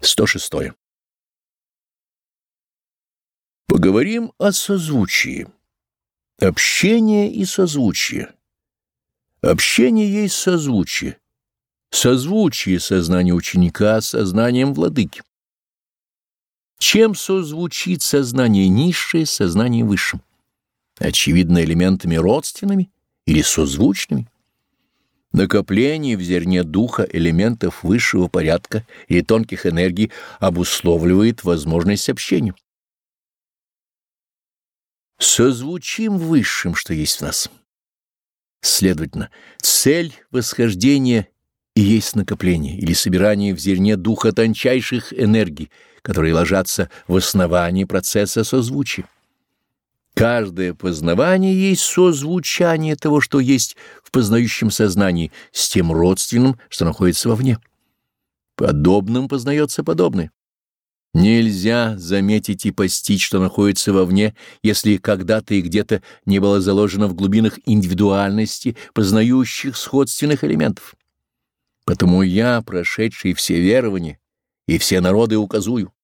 106. Поговорим о созвучии. Общение и созвучие. Общение есть созвучие. Созвучие сознания ученика с сознанием владыки. Чем созвучит сознание низшее с сознанием высшим? Очевидно, элементами родственными или созвучными? Накопление в зерне духа элементов высшего порядка и тонких энергий обусловливает возможность общения. Созвучим высшим, что есть в нас. Следовательно, цель восхождения и есть накопление или собирание в зерне духа тончайших энергий, которые ложатся в основании процесса созвучия. Каждое познавание есть созвучание того, что есть в познающем сознании, с тем родственным, что находится вовне. Подобным познается подобное. Нельзя заметить и постичь, что находится вовне, если когда-то и где-то не было заложено в глубинах индивидуальности познающих сходственных элементов. Потому я, прошедший все верования и все народы, указую.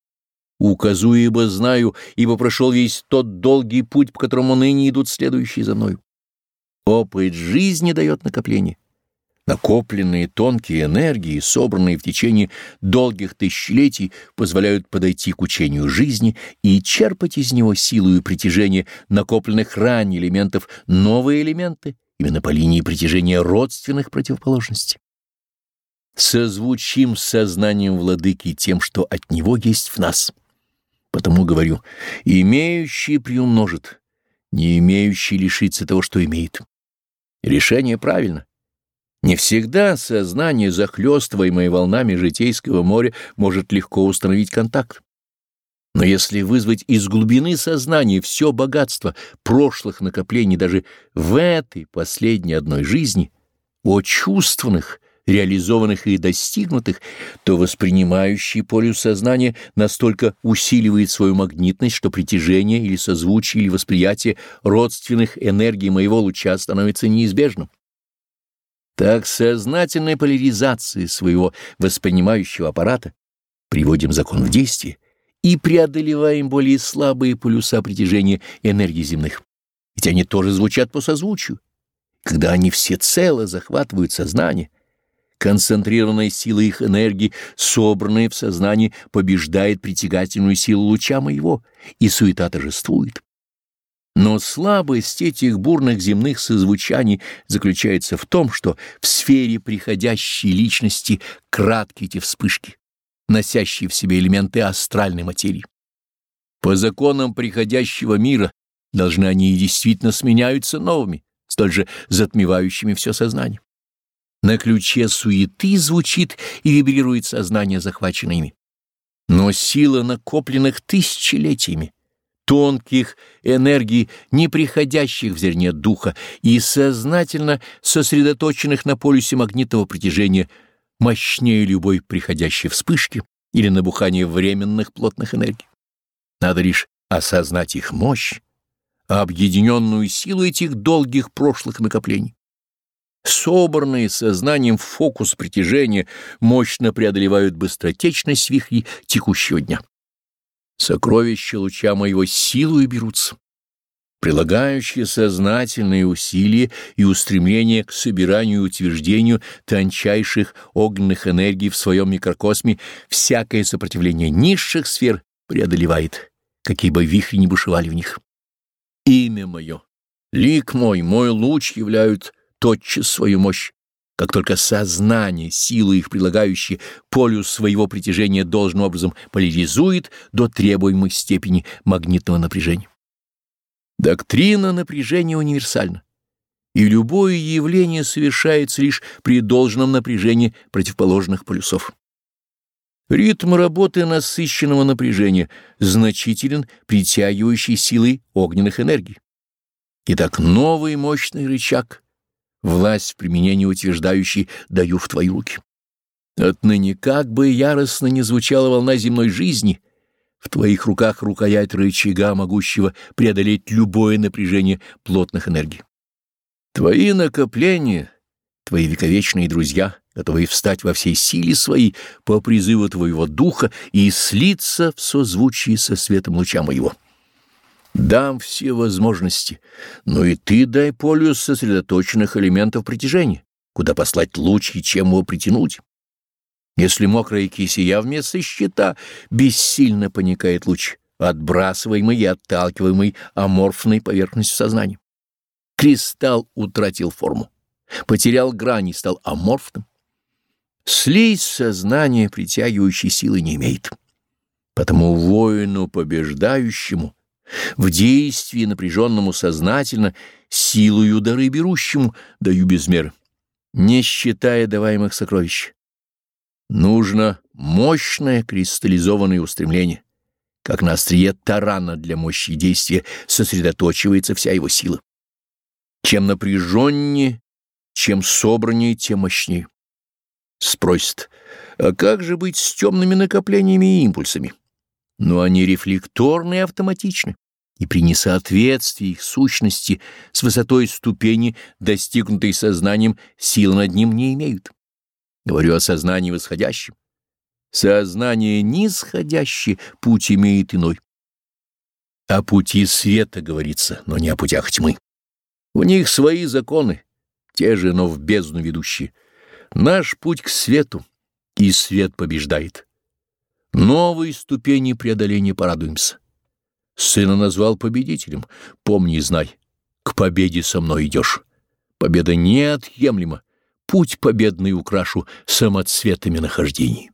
Указую, ибо знаю, ибо прошел весь тот долгий путь, по которому ныне идут следующие за мною. Опыт жизни дает накопление. Накопленные тонкие энергии, собранные в течение долгих тысячелетий, позволяют подойти к учению жизни и черпать из него силу и притяжение накопленных ранее элементов новые элементы, именно по линии притяжения родственных противоположностей. Созвучим с сознанием владыки тем, что от него есть в нас. Потому говорю, имеющий приумножит, не имеющий лишится того, что имеет. Решение правильно. Не всегда сознание, захлёстываемое волнами житейского моря, может легко установить контакт. Но если вызвать из глубины сознания все богатство прошлых накоплений даже в этой последней одной жизни, о чувственных, реализованных и достигнутых, то воспринимающий полюс сознания настолько усиливает свою магнитность, что притяжение или созвучие или восприятие родственных энергий моего луча становится неизбежным. Так сознательной поляризации своего воспринимающего аппарата приводим закон в действие и преодолеваем более слабые полюса притяжения энергии земных. Ведь они тоже звучат по созвучию. Когда они всецело захватывают сознание, Концентрированная сила их энергии, собранная в сознании, побеждает притягательную силу луча моего, и суета торжествует. Но слабость этих бурных земных созвучаний заключается в том, что в сфере приходящей личности краткие эти вспышки, носящие в себе элементы астральной материи. По законам приходящего мира должны они и действительно сменяются новыми, столь же затмевающими все сознание. На ключе суеты звучит и вибрирует сознание, захваченное ими. Но сила накопленных тысячелетиями, тонких энергий, не приходящих в зерне духа и сознательно сосредоточенных на полюсе магнитного притяжения, мощнее любой приходящей вспышки или набухания временных плотных энергий. Надо лишь осознать их мощь, объединенную силу этих долгих прошлых накоплений собранные сознанием в фокус притяжения, мощно преодолевают быстротечность вихрей текущего дня. Сокровища луча моего силою берутся. Прилагающие сознательные усилия и устремление к собиранию и утверждению тончайших огненных энергий в своем микрокосме всякое сопротивление низших сфер преодолевает, какие бы вихри ни бушевали в них. Имя мое, лик мой, мой луч являют тотчас свою мощь, как только сознание, силы их прилагающие, полюс своего притяжения должным образом поляризует до требуемой степени магнитного напряжения. Доктрина напряжения универсальна, и любое явление совершается лишь при должном напряжении противоположных полюсов. Ритм работы насыщенного напряжения значителен притягивающей силой огненных энергий. Итак, новый мощный рычаг — власть в применении утверждающей даю в твои руки. Отныне, как бы яростно не звучала волна земной жизни, в твоих руках рукоять рычага, могущего преодолеть любое напряжение плотных энергий. Твои накопления, твои вековечные друзья, готовые встать во всей силе своей по призыву Твоего Духа и слиться в созвучии со светом луча моего. Дам все возможности, но и Ты дай полюс сосредоточенных элементов притяжения, куда послать луч и чем его притянуть. Если мокрая кисия вместо щита бессильно поникает луч, отбрасываемый и отталкиваемый аморфной поверхностью сознания. Кристалл утратил форму, потерял грани, стал аморфным. Слизь сознание притягивающей силы не имеет. Потому воину побеждающему, в действии напряженному сознательно, силою дары берущему даю без меры, не считая даваемых сокровищ. Нужно мощное кристаллизованное устремление, как на острие тарана для мощи действия сосредоточивается вся его сила. Чем напряженнее, чем собраннее, тем мощнее. Спросит, а как же быть с темными накоплениями и импульсами? Но они рефлекторны и автоматичны, и при несоответствии их сущности с высотой ступени, достигнутой сознанием, сил над ним не имеют. Говорю о сознании восходящем. Сознание нисходящее путь имеет иной. О пути света говорится, но не о путях тьмы. У них свои законы, те же, но в бездну ведущие. Наш путь к свету, и свет побеждает. Новые ступени преодоления порадуемся. Сына назвал победителем. Помни и знай, к победе со мной идешь. Победа неотъемлема. Путь победный украшу самоцветами нахождений.